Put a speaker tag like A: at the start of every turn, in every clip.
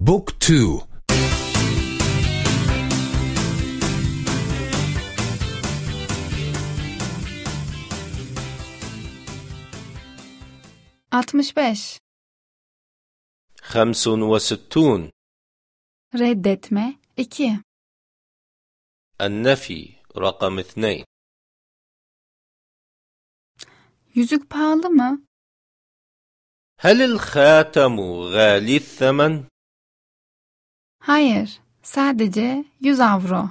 A: بوك تو
B: Altmış beş.
C: خمس وستون
B: Reddetme iki.
C: النفي رقم اثنين
B: Yüzük pahalı mı?
C: هل الخاتم غالي الثمن؟
B: Hayır, sadece 100 avro.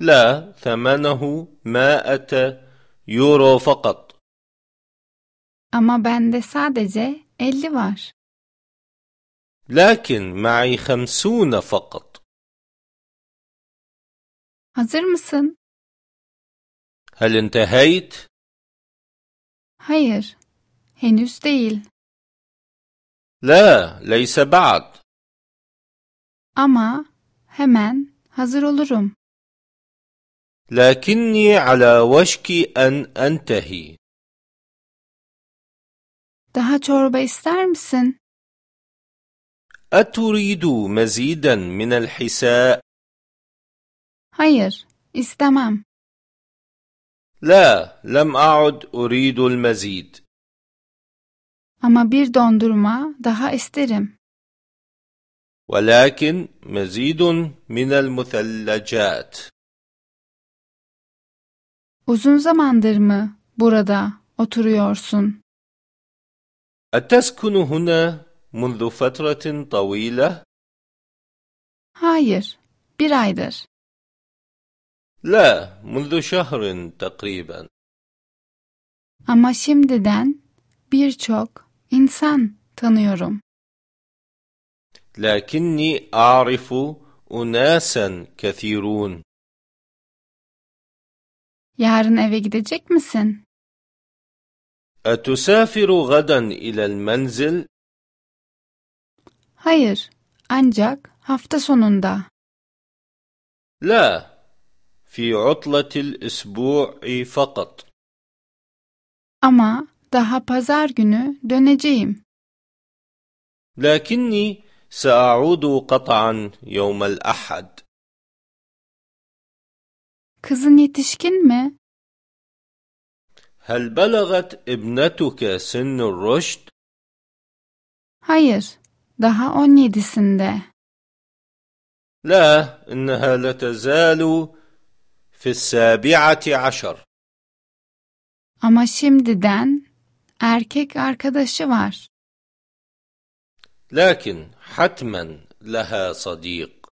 C: لا ثمنه مائة يورو فقط
B: Ama bende sadece 50 var.
C: لكن معي خمسون فقط
B: Hazır mısın?
C: هل انتهيت؟
B: Hayır, henüz değil.
C: لا ليس بعد
B: Ama hemen hazır olurum.
C: لكني على وشك أن أنتهي
B: Daha çorba ister misin?
C: أتريد مزيدا من الحساء؟
B: Hayır, istemem.
C: لا لم أعد أريد المزيد
B: Ama bir dondurma daha isterim.
C: ولكن مزيد من المثلجات
B: Uzun zamandır mı burada oturuyorsun?
C: أتسكن هنا منذ فترة طويلة؟
B: Hayır, bir aydır.
C: لا منذ شهر تقريبا
B: Ama şimdiden birçok insan tanıyorum.
C: لكني أعرف أناسا كثيرون
B: Yarın eve gidecek misin?
C: أتسافر غدا إلى المنزل؟
B: Hayır, ancak hafta sonunda.
C: لا في عطلة الأسبوع فقط
B: Ama daha pazar günü döneceğim.
C: لكني سأعود قطعا يوم الأحد
B: Kızın yetişkin mi?
C: هل بلغت ابنتك سن الرشد؟
B: Hayır, daha 17'sinde.
C: لا إنها لتزال في السابعة عشر
B: Ama şimdiden erkek arkadaşı var.
C: لكن حتما لها صديق.